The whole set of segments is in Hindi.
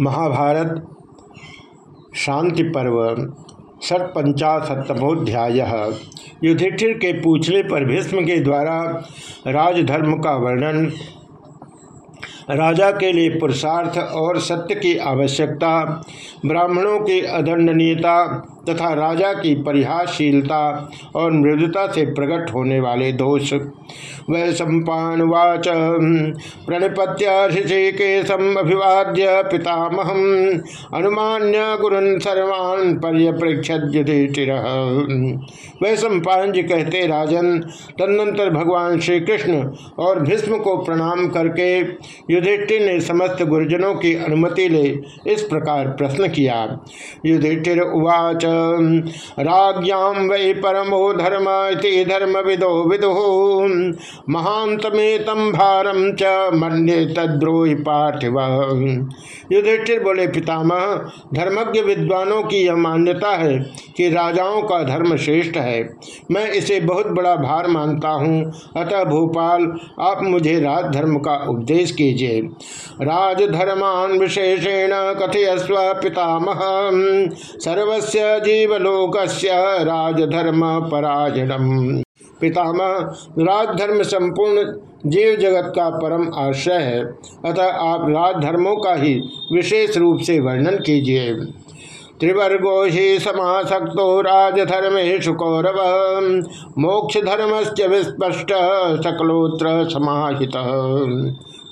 महाभारत, शांति पर्व षटपंचाशतमोध्याय युधिष्ठिर के पूछने पर भीष्म के द्वारा राजधर्म का वर्णन, राजा के लिए पुरुषार्थ और सत्य की आवश्यकता, ब्राह्मणों की अदंडनीयता तथा राजा की परिहासशीलता और मृदुता से प्रकट होने वाले दोष। वै सम्पावाच प्रणिपत्य ऋषिकेशम अभिवाद्य पितामह अनुमान्य गुरुन सर्वान् पर्यप्रेक्षिर वै सम्पान जी कहते, राजन, तदनंतर भगवान श्री कृष्ण और भीष्म को प्रणाम करके युधिष्ठिर ने समस्त गुरुजनों की अनुमति ले इस प्रकार प्रश्न किया। युधिष्ठिर उवाच। राज्ञाम वै परमो धर्म धर्म विदो विदु। महांतमेतम भारम च मन्ये तद्रोही पार्थिव। युधिष्ठिर बोले, पितामह, धर्मज्ञ विद्वानों की यह मान्यता है कि राजाओं का धर्म श्रेष्ठ है। मैं इसे बहुत बड़ा भार मानता हूँ। अतः भोपाल, आप मुझे राजधर्म का उपदेश कीजिए। राजधर्मान विशेषेण कथयस्व पितामह। सर्वस्य जीवलोक राजधर्म पराजनम। पितामह, राजधर्म संपूर्ण जीव जगत का परम आश्रय है। अतः आप राजधर्मों का ही विशेष रूप से वर्णन कीजिए। त्रिवर्गो ही समासक्तो राजधर्मेशु कौरव। मोक्ष धर्मस्य सकलोत्र समाहित।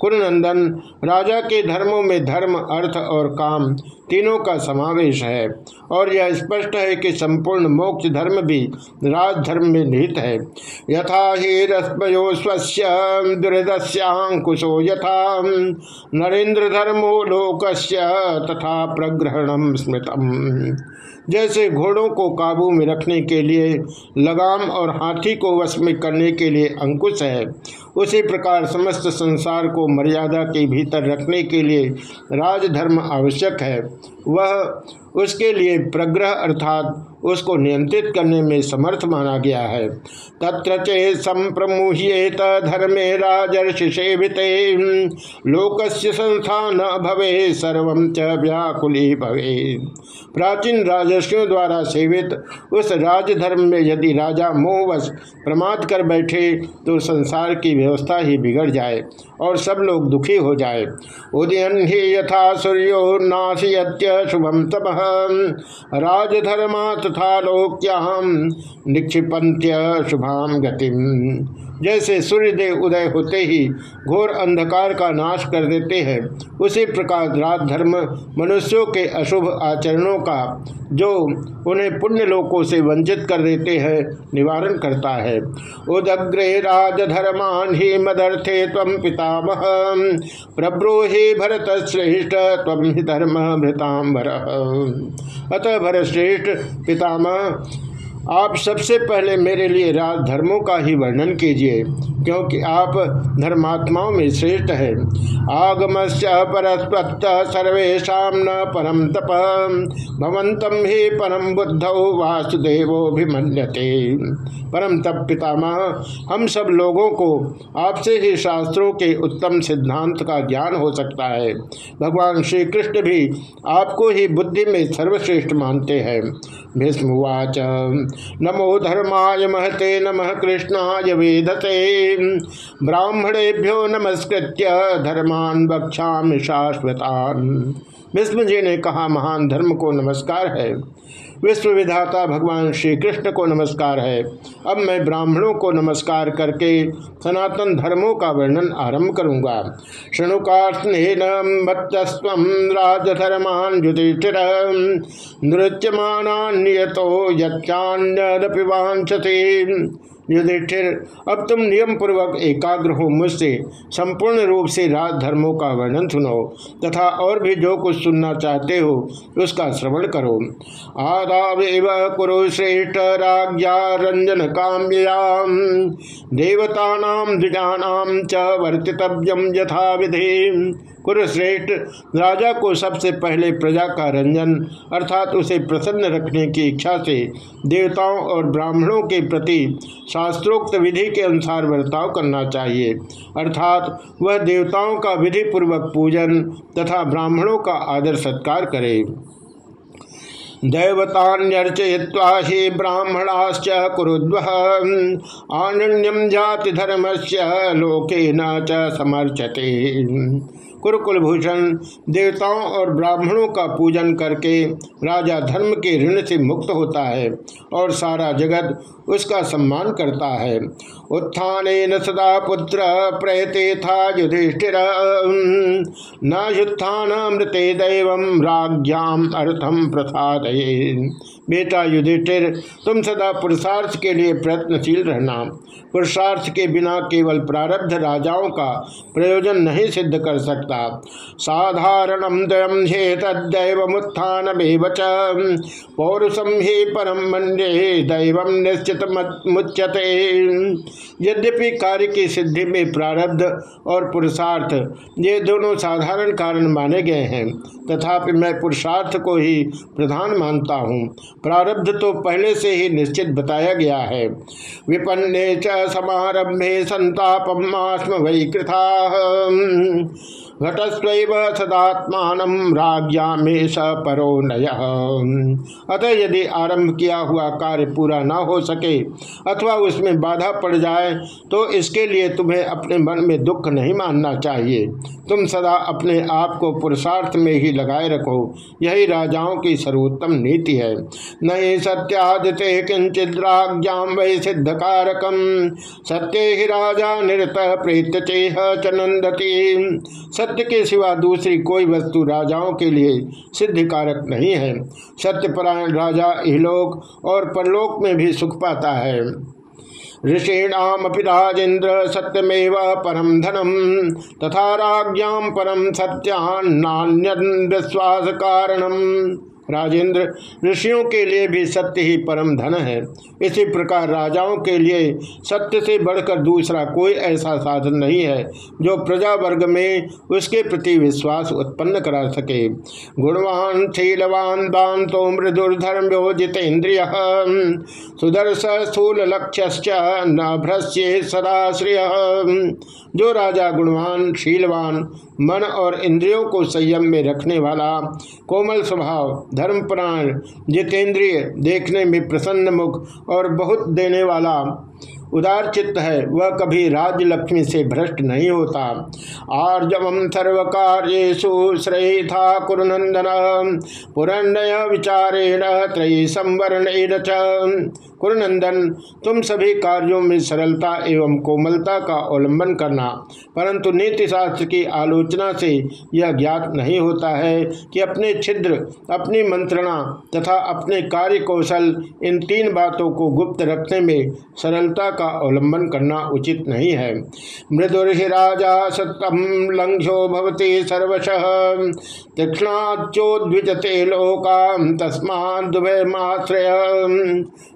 कुरुनंदन राजा के धर्मों में धर्म, अर्थ और काम तीनों का समावेश है। और यह स्पष्ट है कि संपूर्ण मोक्ष धर्म भी राजधर्म में निहित है। यथा ही रश्मयो स्वस्य दुर्दस्यांकुशो यथा नरेंद्र धर्मो लोकस्य तथा प्रग्रहणम स्मृतम। जैसे घोड़ों को काबू में रखने के लिए, लगाम और हाथी को वश में करने के लिए अंकुश है। उसी प्रकार समस्त संसार को मर्यादा के भीतर रखने के लिए राजधर्म आवश्यक है। वह उसके लिए प्रग्रह अर्थात उसको नियंत्रित करने में समर्थ माना गया है। तत्र चे संप्रमुह्येत धर्मे राजर्षि सेवित लोकस्य संस्थान भवे, सर्व च व्याकुली भवे। प्राचीन राजर्षियों द्वारा सेवित उस राजधर्म में यदि राजा मोहवश प्रमाद कर बैठे तो संसार की व्यवस्था ही बिगड़ जाए और सब लोग दुखी हो जाए। उदयन ही यथा सूर्यो नाशयत्य शुभम तप राजधर्मा तथा लोक्याम निक्षिपंत्य शुभाम गतिम। जैसे सूर्यदेव उदय होते ही घोर अंधकार का नाश कर देते हैं, उसी प्रकार रात धर्म मनुष्यों के अशुभ आचरणों का, जो उन्हें पुण्य लोकों से वंचित कर देते हैं, निवारण करता है। उदग्रे राजधर्मान ही मदर्थे तम पितामह, प्रब्रोहे भरत श्रेष्ठ तम ही धर्म भृतांबर अतः भरत श्रेष्ठ पितामह आप सबसे पहले मेरे लिए राज धर्मों का ही वर्णन कीजिए, क्योंकि आप धर्मात्माओं में श्रेष्ठ है। आगमस्य परस्पत सर्वेशा न परम तप। भवंतम ही परम बुद्ध वासुदेवोभिमन्यते परम तप पितामह, हम सब लोगों को आपसे ही शास्त्रों के उत्तम सिद्धांत का ज्ञान हो सकता है। भगवान श्री कृष्ण भी आपको ही बुद्धि में सर्वश्रेष्ठ मानते हैं। भीष्मवाच नमो धर्माय महते नमः कृष्णाय वेदते। ब्राह्मणेभ्यो नमस्कृत्य धर्मान वक्षा शाश्वतान। विष्णु जी ने कहा, महान धर्म को नमस्कार है। विश्व विधाता भगवान श्री कृष्ण को नमस्कार है। अब मैं ब्राह्मणों को नमस्कार करके सनातन धर्मों का वर्णन आरंभ करूँगा। शनुका यच्चान्यदपि वांछते युधिष्ठिर अब तुम नियम पूर्वक एकाग्र हो मुझसे। संपूर्ण रूप से राज धर्मों का वर्णन सुनो। तथा और भी जो कुछ सुनना चाहते हो, उसका श्रवण करो। आदावेव कुरु श्रेष्ठ राज्ञा रंजन काम्याम देवता द्विजानाम च वर्तितव्यम यथा विधि कुरुश्रेष्ठ राजा को सबसे पहले प्रजा का रंजन, अर्थात उसे प्रसन्न रखने की इच्छा से देवताओं और ब्राह्मणों के प्रति शास्त्रोक्त विधि के अनुसार बर्ताव करना चाहिए। अर्थात वह देवताओं का विधि पूर्वक पूजन तथा ब्राह्मणों का आदर सत्कार करे। दैवतान्यर्चय्वा ही ब्राह्मणाश्च कुरुद्व आनन्यम जाति धर्म से लोके न समर्चते। कुरुकुलभूषण देवताओं और ब्राह्मणों का पूजन करके राजा धर्म के ऋण से मुक्त होता है और सारा जगत उसका सम्मान करता है। उत्थान सदा पुत्र प्रयते था युधिष्ठिर। न युत्थान मृते दैव राज्ञाम अर्थम प्रसाद बेटा युधिष्ठिर, तुम सदा पुरुषार्थ के लिए प्रयत्नशील रहना। पुरुषार्थ के बिना केवल प्रारब्ध राजाओं का प्रयोजन नहीं सिद्ध कर सकता। साधारण दयम पौरुषम हे परम मंडे दैव निश्चित मुच्यते। यद्यपि कार्य की सिद्धि में प्रारब्ध और पुरुषार्थ, ये दोनों साधारण कारण माने गए हैं। तथापि मैं पुरुषार्थ को ही प्रधान मानता हूँ। प्रारब्ध तो पहले से ही निश्चित बताया गया है। विपन्ने च समारंभे संतापम आत्म वही कृथा। घटस्व सदात्मान राज्ञा में स परो नय। अतः यदि आरंभ किया हुआ कार्य पूरा न हो सके अथवा उसमें बाधा पड़ जाए तो इसके लिए तुम्हें अपने मन में दुख नहीं मानना चाहिए। तुम सदा अपने आप को पुरुषार्थ में ही लगाए रखो। यही राजाओं की सर्वोत्तम नीति है। नहीं सत्यादिते किंचित राज्ञाम वही सिद्ध कारकम सत्य ही राजा निरत प्रेत चेह चनंदती सत्य के सिवा दूसरी कोई वस्तु राजाओं के लिए सिद्ध कारक नहीं है। सत्यपरायण राजा इहलोक और परलोक में भी सुख पाता है। ऋषीणामपि राजेन्द्र सत्यमेव परम धनम, तथा राज्ञाम परम सत्यान्नान्य विश्वास कारणम। राजेंद्र, ऋषियों के लिए भी सत्य ही परम धन है। इसी प्रकार राजाओं के लिए सत्य से बढ़कर दूसरा कोई ऐसा साधन नहीं है, जो प्रजा वर्ग में उसके प्रति विश्वास उत्पन्न करा सके। गुणवान, शीलवान दांतो मृदुर्धर्म्यो जितेन्द्रिय सुदर्श स्थूल लक्ष्य न भ्रश्य सदा श्रिय जो राजा गुणवान, शीलवान, मन और इंद्रियों को संयम में रखने वाला कोमल स्वभाव धर्मप्राण जितेंद्रिय देखने में प्रसन्न मुख और बहुत देने वाला उदार चित्त है, वह कभी राज्य लक्ष्मी से भ्रष्ट नहीं होता। आर्जवम सर्व कार्यु श्रेय था कुरुनंदन पुरन्नय विचारेण त्रयी संवरण कुरुनंदन तुम सभी कार्यों में सरलता एवं कोमलता का अवलंबन करना। परंतु नीति शास्त्र की आलोचना से यह ज्ञात नहीं होता है कि अपने छिद्र, अपनी मंत्रणा तथा अपने कार्य कौशल इन तीन बातों को गुप्त रखने में सरलता का अवलंबन करना उचित नहीं है। मृदुर्हि राजा सत्यम लंघ्यो भवती सर्वश। तीक्षणाचोद्विजते लोका तस्मा दुभयमाश्रय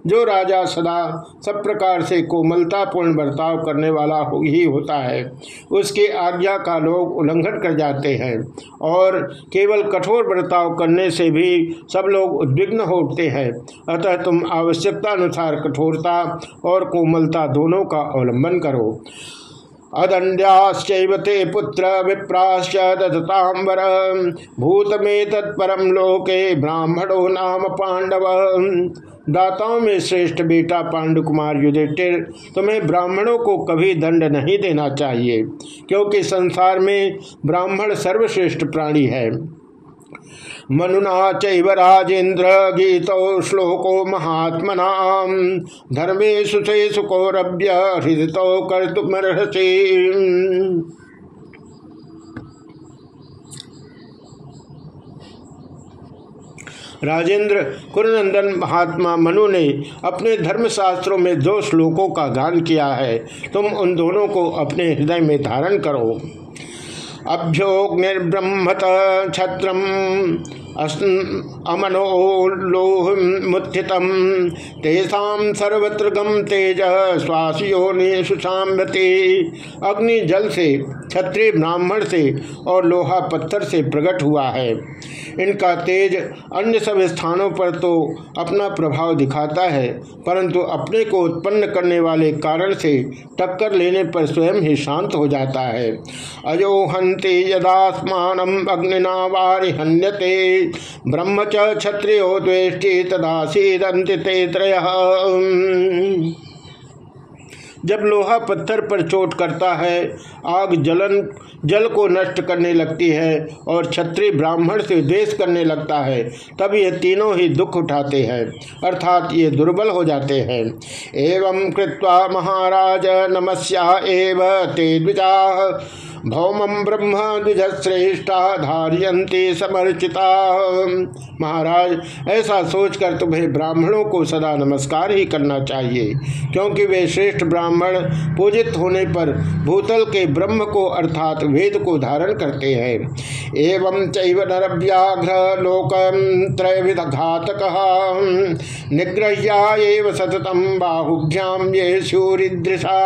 जो राजा सदा सब प्रकार से कोमलतापूर्ण बर्ताव करने वाला हो ही होता है। उसकी आज्ञा का लोग उल्लंघन कर जाते हैं और केवल कठोर बर्ताव करने से भी सब लोग उद्विग्न होते हैं। अतः तुम आवश्यकता अनुसार कठोरता और कोमलता दोनों का अवलंबन करो। अदंड्याश्चैवते पुत्र विप्राश्च दत्तांबर भूत में तत्परम लोके ब्राह्मणो नाम पांडव। दाताओं में श्रेष्ठ बेटा पांडुकुमार युधिष्ठिर तुम्हें ब्राह्मणों को कभी दंड नहीं देना चाहिए, क्योंकि संसार में ब्राह्मण सर्वश्रेष्ठ प्राणी है। मनुना राजेन्द्र गीतो श्लोको महात्मना धर्मेशु से सुकौरभ्य हृदय कर्तुमर्हसी। राजेंद्र कुरनंदन महात्मा मनु ने अपने धर्मशास्त्रों में दो श्लोकों का गान किया है। तुम उन दोनों को अपने हृदय में धारण करो। अभ्योग्निर्ब्रह्मत छत्रम अमनोलोहिमुत्थित तेषा सर्वत्र गम तेज श्वासयोनिषु अग्नि जल से, क्षत्रिय ब्राह्मण से और लोहा पत्थर से प्रकट हुआ है। इनका तेज अन्य सब स्थानों पर तो अपना प्रभाव दिखाता है, परंतु अपने को उत्पन्न करने वाले कारण से टक्कर लेने पर स्वयं ही शांत हो जाता है। अजो हंते यदास्मान अग्निना वारि हन्यते ब्रह्म च क्षत्रियो द्वेष्टि तदा ते त्रय। जब लोहा पत्थर पर चोट करता है, आग जलन, जल को नष्ट करने लगती है और क्षत्रिय ब्राह्मण से द्वेष करने लगता है, तब ये तीनों ही दुख उठाते हैं, अर्थात ये दुर्बल हो जाते हैं। एवं कृत्वा महाराज नमस्या एव ते द्विजा। भौम ब्रह्म द्विज श्रेष्ठा धारियंते समर्चिता। महाराज, ऐसा सोचकर तुम्हें ब्राह्मणों को सदा नमस्कार ही करना चाहिए, क्योंकि वे श्रेष्ठ ब्राह्मण पूजित होने पर भूतल के ब्रह्म को अर्थात वेद को धारण करते हैं। एवं चैव लोक त्रयविध घातक निग्रह्या सततम बाहुभ्याम ये सूरिदृशा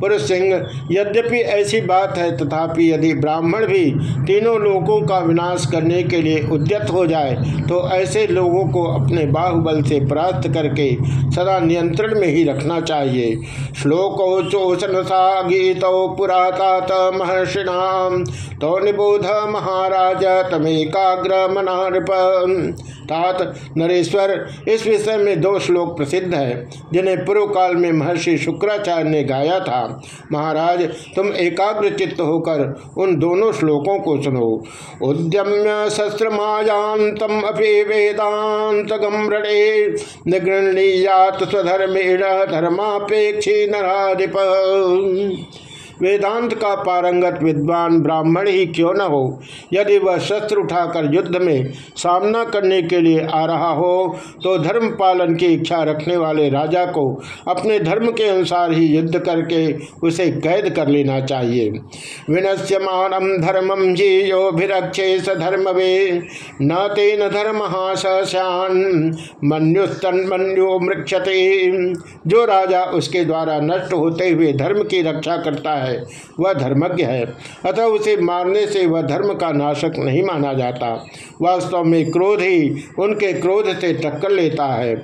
पुरुष सिंह यद्यपि ऐसी बात है, तथापि यदि ब्राह्मण भी तीनों लोगों का विनाश करने के लिए उद्यत हो जाए तो ऐसे लोगों को अपने बाहुबल से परास्त करके सदा नियंत्रण में ही रखना चाहिए। श्लोको चोषण सा गीतो पुरातात महर्षिणाम तो निबोध महाराज तमेकाग्र मनाप तात नरेश्वर, इस विषय में दो श्लोक प्रसिद्ध है, जिन्हें पूर्व काल में महर्षि शुक्राचार्य ने गाया था। महाराज, तुम एकाग्र चित्त होकर उन दोनों श्लोकों को सुनो। उद्यम्य शस्त्र मायांतम अपे वेदांत गमृणे निगृणीयात स्वधर्मेण धर्मापेक्षी नाधिप वेदांत का पारंगत विद्वान ब्राह्मण ही क्यों न हो? यदि वह शस्त्र उठाकर युद्ध में सामना करने के लिए आ रहा हो तो धर्म पालन की इच्छा रखने वाले राजा को अपने धर्म के अनुसार ही युद्ध करके उसे कैद कर लेना चाहिए। विनश्यमान धर्मम जी योभिरक्षे स धर्म वे न तेन धर्म सश्यान मन्युस्तन मन्यो मृक्षते। जो राजा उसके द्वारा नष्ट होते हुए धर्म की रक्षा करता है है, वह धर्मज्ञ है। अतः उसे मारने से वह धर्म का नाशक नहीं माना जाता। वास्तव में क्रोध ही उनके क्रोध से टक्कर लेता है।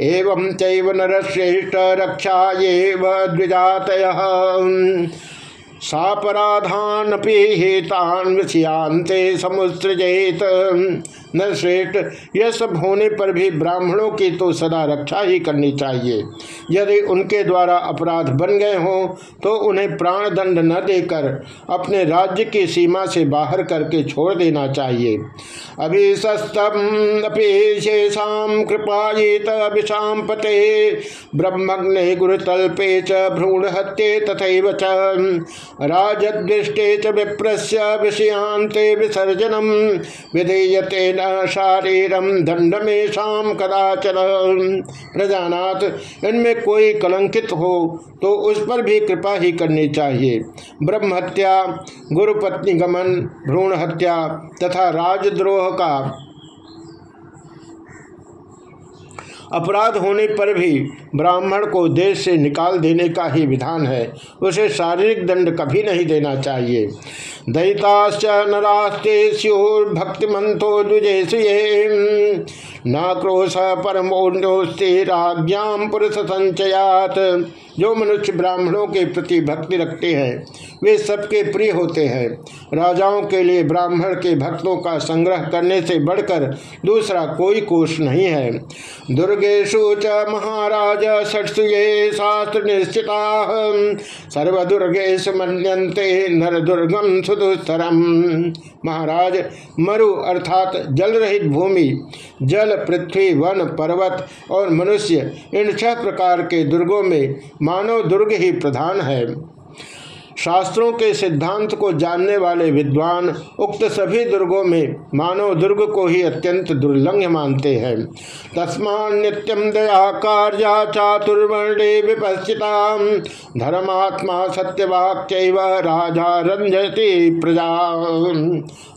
एवं चैव नरश्रेष्ठ रक्षा ये द्विजात सापराधान हेतान विषयांते न श्रेष्ठ। यह सब होने पर भी ब्राह्मणों की तो सदा रक्षा ही करनी चाहिए। यदि उनके द्वारा अपराध बन गए हों तो उन्हें प्राण दंड न देकर अपने राज्य की सीमा से बाहर करके छोड़ देना चाहिए। अभिशस्तम अपेशेषाम कृपायेत पते ब्रह्मग्ने गुरुतल्पे च भ्रूण हत्ये तथैव च। राजदृष्टे च विप्रस्य विषयांते विसर्जनम। विधेयते शारीरम दंडमेशा कदाचन प्रजानाथ, इनमें कोई कलंकित हो तो उस पर भी कृपा ही करनी चाहिए। ब्रह्म हत्या गुरुपत्नी गमन भ्रूण हत्या तथा राजद्रोह का अपराध होने पर भी ब्राह्मण को देश से निकाल देने का ही विधान है। उसे शारीरिक दंड कभी नहीं देना चाहिए। दैताश्च नरास्ते स्युर्भक्तिमंतो द्विजेश न क्रोश परमोन्योस्ते राजा पुरुष संचयात जो मनुष्य ब्राह्मणों के प्रति भक्ति रखते हैं, वे सबके प्रिय होते हैं। राजाओं के लिए ब्राह्मण के भक्तों का संग्रह करने से बढ़कर दूसरा कोई कोष नहीं है। दुर्गेशु च महाराज षटसु ये शास्त्र निश्चिता। सर्वदुर्गेश मनते नर दुर्गम सुदुस्तरम महाराज, मरु अर्थात जल रहित भूमि, जल, पृथ्वी, वन, पर्वत और मनुष्य इन छह प्रकार के दुर्गों में मानव दुर्ग ही प्रधान है। शास्त्रों के सिद्धांत को जानने वाले विद्वान उक्त सभी दुर्गों में मानव दुर्ग को ही अत्यंत दुर्लंघ मानते हैं। तस्मा नित्यम दया कार्या चातुर्वर्णे विपस्थिता धर्मात्मा सत्यवाक्य राजा रंजती प्रजा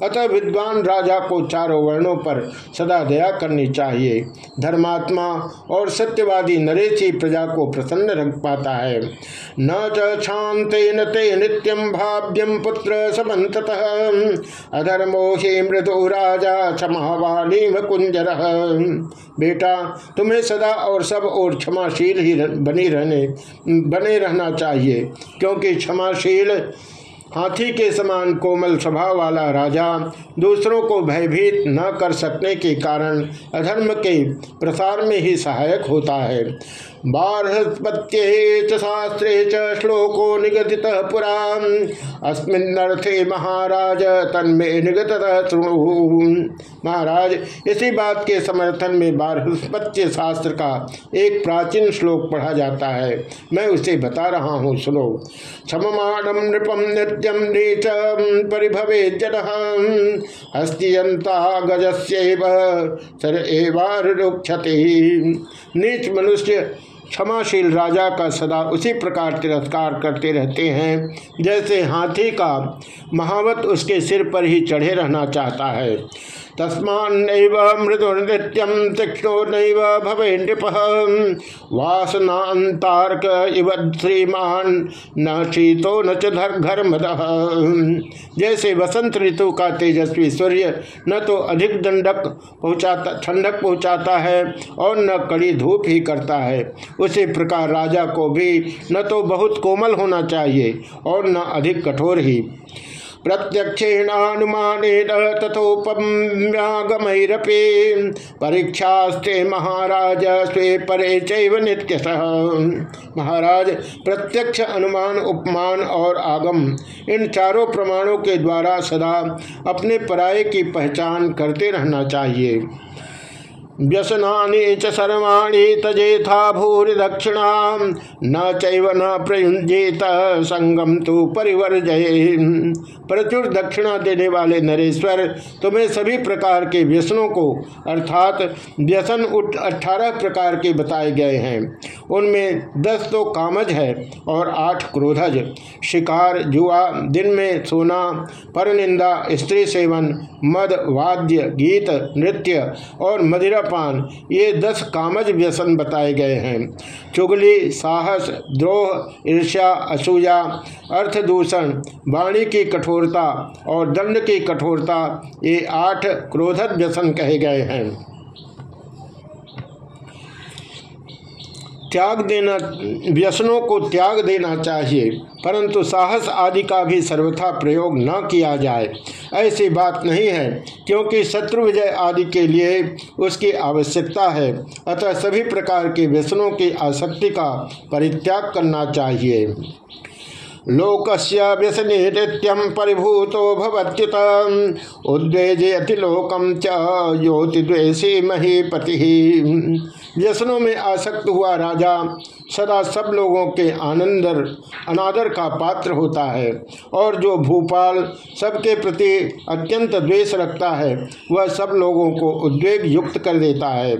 अतः विद्वान राजा को चारों वर्णों पर सदा दया करनी चाहिए। धर्मात्मा और सत्यवादी नरेश प्रजा को प्रसन्न रख पाता है। न चांत न ते नित्यम भाव्यम पुत्र समत अधर्मो हे मृदु राजा क्षमावाणी कुंजर बेटा, तुम्हें सदा और सब और क्षमाशील ही बनी रहने, बने रहना चाहिए, क्योंकि क्षमाशील हाथी के समान कोमल स्वभाव वाला राजा दूसरों को भयभीत न कर सकने के कारण अधर्म के प्रसार में ही सहायक होता है। बारहस्पत्ये शास्त्रे श्लोको निगदित पुरा अस्मिन्नर्थे महाराज तन्मे निगत महाराज, इसी बात के समर्थन में बारहस्पत्य शास्त्र का एक प्राचीन श्लोक पढ़ा जाता है। मैं उसे बता रहा हूँ, सुनो। क्षममाणम नृपम नित्यम नीच परिभवे जन हस्तियंता गजस्यव, सर एवारुक्षति नीच मनुष्य क्षमाशील राजा का सदा उसी प्रकार तिरस्कार करते रहते हैं, जैसे हाथी का महावत उसके सिर पर ही चढ़े रहना चाहता है। तस्मान्नैव मृदुर्नृत्यम तीक्षणो नैव भवे नृप वासनातार्क इव श्रीमान, न शीतो न घर मद जैसे वसंत ऋतु का तेजस्वी सूर्य न तो अधिक दंडक पहुँचाता, ठंडक पहुँचाता है और न कड़ी धूप ही करता है। उसी प्रकार राजा को भी न तो बहुत कोमल होना चाहिए और न अधिक कठोर ही। प्रत्यक्षेणानुमान तथोपम्यागमरपे परीक्षास्ते महाराज स्वे परे नित्य महाराज, प्रत्यक्ष अनुमान, उपमान और आगम, इन चारों प्रमाणों के द्वारा सदा अपने पराये की पहचान करते रहना चाहिए। व्यसनानि च सर्वाणी तजेथा भूरि दक्षिणा न चैव न प्रयुंजेत संगम तो परिवर्जय प्रचुर दक्षिणा देने वाले नरेश्वर, तुम्हें सभी प्रकार के व्यसनों को, अर्थात व्यसन उठ, अठारह प्रकार के बताए गए हैं। उनमें दस तो कामज है और आठ क्रोधज। शिकार, जुआ, दिन में सोना, परनिंदा, स्त्री सेवन, मद, वाद्य, गीत, नृत्य और मदिरा पान, ये दस कामज व्यसन बताए गए हैं। चुगली, साहस, द्रोह, ईर्ष्या, असूया अर्थ दूषण वाणी की कठोरता और दंड की कठोरता, ये आठ क्रोधक व्यसन कहे गए हैं। त्याग देना, व्यसनों को त्याग देना चाहिए, परंतु साहस आदि का भी सर्वथा प्रयोग न किया जाए। ऐसी बात नहीं है, क्योंकि शत्रु विजय आदि के लिए उसकी आवश्यकता है। अतः सभी प्रकार के व्यसनों की आसक्ति का परित्याग करना चाहिए। लोकस्य व्यसने नित्यम परिभूतो भवत्युत। उद्वेजयति लोकम च योति द्वेषी महीपति। व्यसनों में आसक्त हुआ राजा। सदा सब लोगों के आनंदर, अनादर का पात्र होता है। और जो भूपाल सबके प्रति अत्यंत द्वेष रखता है, वह सब लोगों को उद्वेग युक्त कर देता है।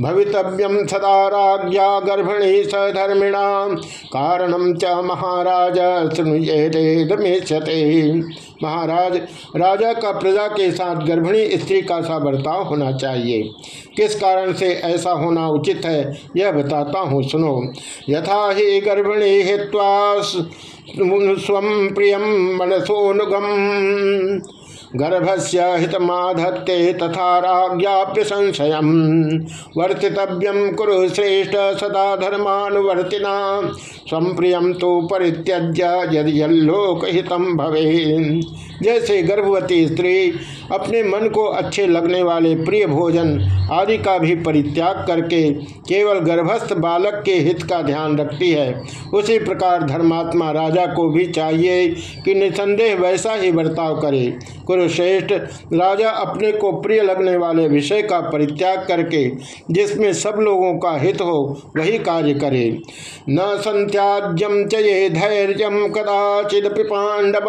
भवितव्यम सदा राज्ञा गर्भिणी सधर्मिणा कारणम च महाराज महाराज, राजा का प्रजा के साथ गर्भिणी स्त्री का सा बर्ताव होना चाहिए। किस कारण से ऐसा होना उचित है, यह बताता हूँ, सुनो। यथा ही गर्भिणी हित्वा स्व प्रिय मनसोनुगम। गर्भस्य हितमाधत्ते तथा राज्ञाप्य संशय वर्तितव्यम कुरु श्रेष्ठ सदा धर्मानुवर्तिना। स्वप्रिय तो परित्यज्य यदि यल्लोक हितम भवे जैसे गर्भवती स्त्री अपने मन को अच्छे लगने वाले प्रिय भोजन आदि का भी परित्याग करके केवल गर्भस्थ बालक के हित का ध्यान रखती है। उसी प्रकार धर्मात्मा राजा को भी चाहिए कि निसंदेह वैसा ही बर्ताव करे। कुरुश्रेष्ठ राजा अपने को प्रिय लगने वाले विषय का परित्याग करके जिसमें सब लोगों का हित हो, वही कार्य करे। न संत्याज्यम चये धैर्य कदाचिद पांडव।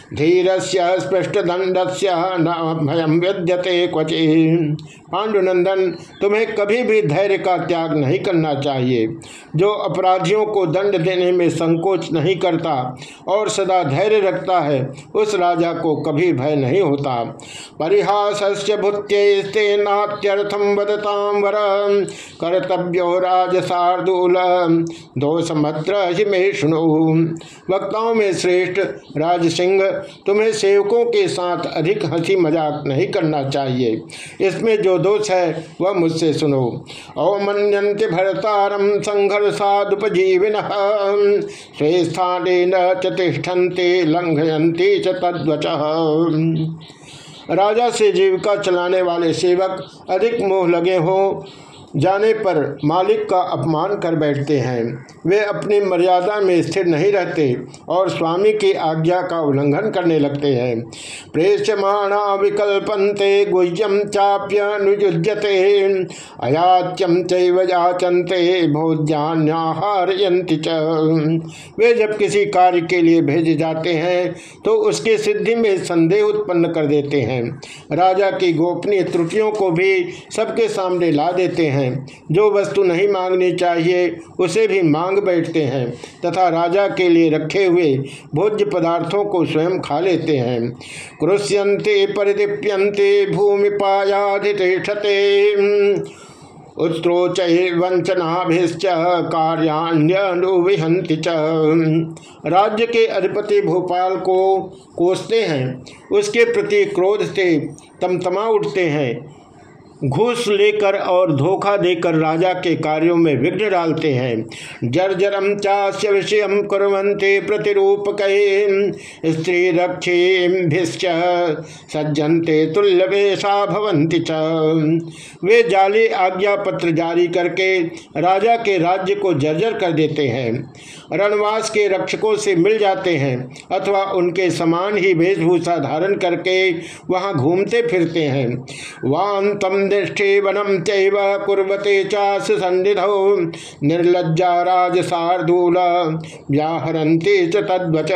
धीर से स्पृष्ट दंड से न भयम विद्यते क्वचि पांडुनंदन, तुम्हें कभी भी धैर्य का त्याग नहीं करना चाहिए। जो अपराधियों को दंड देने में संकोच नहीं करता और सदा धैर्य रखता है, उस राजा को कभी भय नहीं होता। परिहास भूत्यस्ते नात्यर्थम वदताम वर। कर्तव्यो राज शार्दूल दोषमत्र में शुणु। वक्ताओं में श्रेष्ठ राज सिंह तुम्हें सेवकों के साथ अधिक हँसी मज़ाक नहीं करना चाहिए। इसमें जो दोष है, वह मुझसे सुनो। अवमन्यंत भरतारम संघर्षादुपजीविन। स्वस्थान चतिष्ठन्ते लंघयंती च तद्वच। राजा से जीविका चलाने वाले सेवक अधिक मोह लगे हो जाने पर मालिक का अपमान कर बैठते हैं। वे अपनी मर्यादा में स्थिर नहीं रहते और स्वामी की आज्ञा का उल्लंघन करने लगते हैं। प्रेषमाणा विकल्पन्ते गुह्यम चाप्यनुयुजते अयाच्यम चाचनते भोज्यान्याहारयंति वे जब किसी कार्य के लिए भेजे जाते हैं तो उसकी सिद्धि में संदेह उत्पन्न कर देते हैं। राजा की गोपनीय त्रुटियों को भी सबके सामने ला देते हैं। हैं। जो वस्तु नहीं मांगनी चाहिए, उसे भी मांग बैठते हैं तथा राजा के लिए रखे हुए भोज्य पदार्थों को स्वयं खा लेते हैं। क्रुष्यंते परिदीप्यंते भूमि पायाधिष्ठते उत्रोच वंचनाभिश्च कार्यान्यनुविहंति च। राज्य के अधिपति भोपाल को कोसते हैं, उसके प्रति क्रोध से तमतमा उठते हैं। घूस लेकर और धोखा देकर राजा के कार्यों में विघ्न डालते हैं। जर्जरम चास्य विषय कुरंते प्रतिरूप कहे स्त्री रक्षे सज्जनते तुल्य वेशा च। वे जाली आज्ञा पत्र जारी करके राजा के राज्य को जर्जर कर देते हैं। रणवास के रक्षकों से मिल जाते हैं अथवा उनके समान ही वेशभूषा धारण करके वहाँ घूमते फिरते हैं। वान तम दृष्टि वनम चैव कुर्वते चास सन्निधौ। निर्लज्जा राज शार्दूल व्याहरती च तद्वच।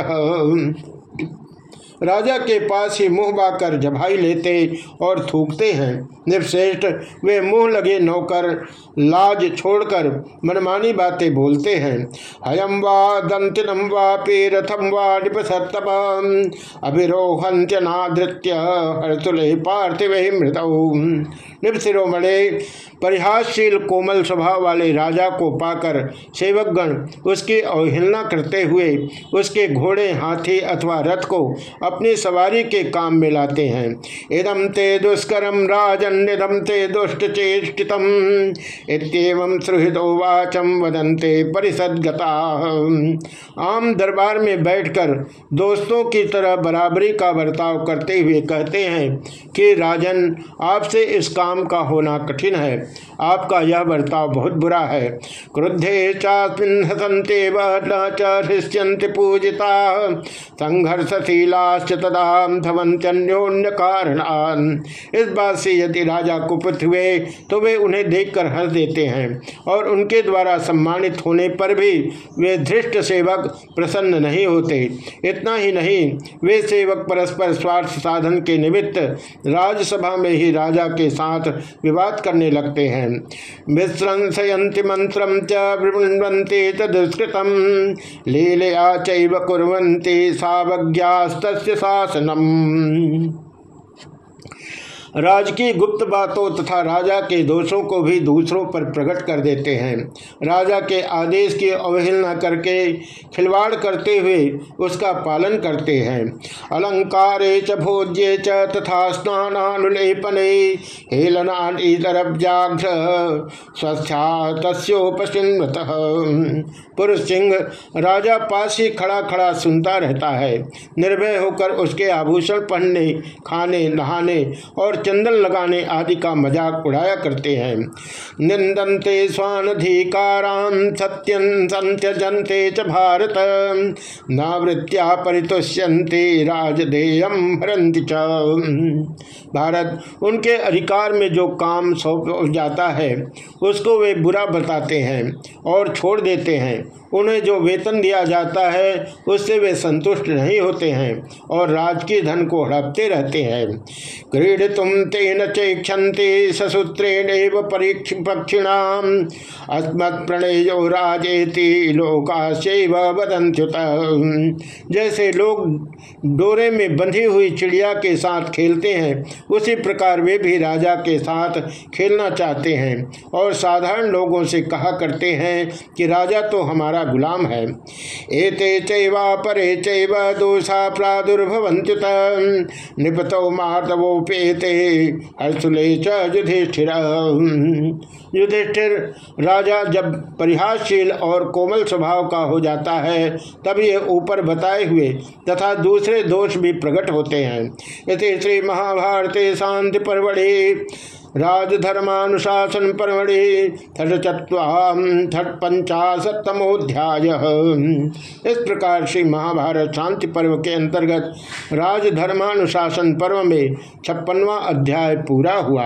राजा के पास ही मुँह बाकर जभाई लेते और थूकते हैं। निर्श्रेष्ठ, वे मुँह लगे नौकर, लाज छोड़कर मनमानी बातें बोलते हैं। हयम वा दंतिनम वा पेरथम वा निपसतम अभिरोहंत्यनाधृत्य हरतुले पार्थिव मृत। निपशिरोमणे परिहासशील कोमल स्वभाव वाले राजा को पाकर सेवकगण उसकी अवहेलना करते हुए उसके घोड़े, हाथी अथवा रथ को अपनी सवारी के काम में लाते हैं। इदम ते दुष्करम राजन्यदम ते दुष्ट चेष्टितम इतम सुहृदोवाचम वदंते परिषदगता आम दरबार में बैठकर दोस्तों की तरह बराबरी का बर्ताव करते हुए कहते हैं कि राजन, आपसे इस काम का होना कठिन है। आपका यह बर्ताव बहुत बुरा है। क्रुद्धे चास्मिन हसंते हृष्यंत पूजिता। संघर्षशीलाश्च तदा धवंत्यन्योन्य कारण इस बात से यदि राजा कुपित हुए तो वे उन्हें देखकर हंस देते हैं और उनके द्वारा सम्मानित होने पर भी वे धृष्ट सेवक प्रसन्न नहीं होते। इतना ही नहीं, वे सेवक परस्पर स्वार्थ साधन के निमित्त राजसभा में ही राजा के साथ विवाद करने लगते हैं। विश्रंसयंति मंत्र चृण्वंते तदुष्कृतम। लीलया चैव सवज्ञास्त सावज्ञास्त शासनम। राजकीय गुप्त बातों तथा राजा के दोषों को भी दूसरों पर प्रकट कर देते हैं। राजा के आदेश की अवहेलना करके खिलवाड़ करते हुए उसका पालन करते हैं। अलंकारे भोज्ये च तथा स्नानुलेपने हेलनान पुरुष सिंह राजा पास ही खड़ा खड़ा सुनता रहता है। निर्भय होकर उसके आभूषण पहनने, खाने, नहाने और चंदन लगाने आदि का मज़ाक उड़ाया करते हैं। निंदनते स्वानधिकाराम सत्यन संत्यजनते च भारत। नावृत्या परितुष्यंते राजदेयम भरंति च। भारत उनके अधिकार में जो काम सौंप जाता है, उसको वे बुरा बताते हैं और छोड़ देते हैं। उन्हें जो वेतन दिया जाता है, उससे वे संतुष्ट नहीं होते हैं और राजकीय धन को हड़पते रहते हैं। क्रीड तुम तेन चेक्षते ससूत्रेण परीक्ष, पक्षिणाम। अस्मत् प्रणयो राजेति लोकाशैव वदंत्युत जैसे लोग डोरे में बंधी हुई चिड़िया के साथ खेलते हैं, उसी प्रकार वे भी राजा के साथ खेलना चाहते हैं और साधारण लोगों से कहा करते हैं कि राजा तो हमारा गुलाम है। एते चैवा, परे चैव, दोषा प्रादुर्भवंत्युत निपतो मार्दवोपेते हर्षुले युधिष्ठिर। युधिष्ठिर, राजा जब परिहासशील और कोमल स्वभाव का हो जाता है, तब ये ऊपर बताए हुए तथा दूसरे दोष भी प्रकट होते हैं। इस श्री महाभारती शांति परवड़े राजधर्मानुशासन परमणि थट पंचाशतमोध्याय इस प्रकार श्री महाभारत शांति पर्व के अंतर्गत राजधर्मानुशासन पर्व में छप्पनवा अध्याय पूरा हुआ।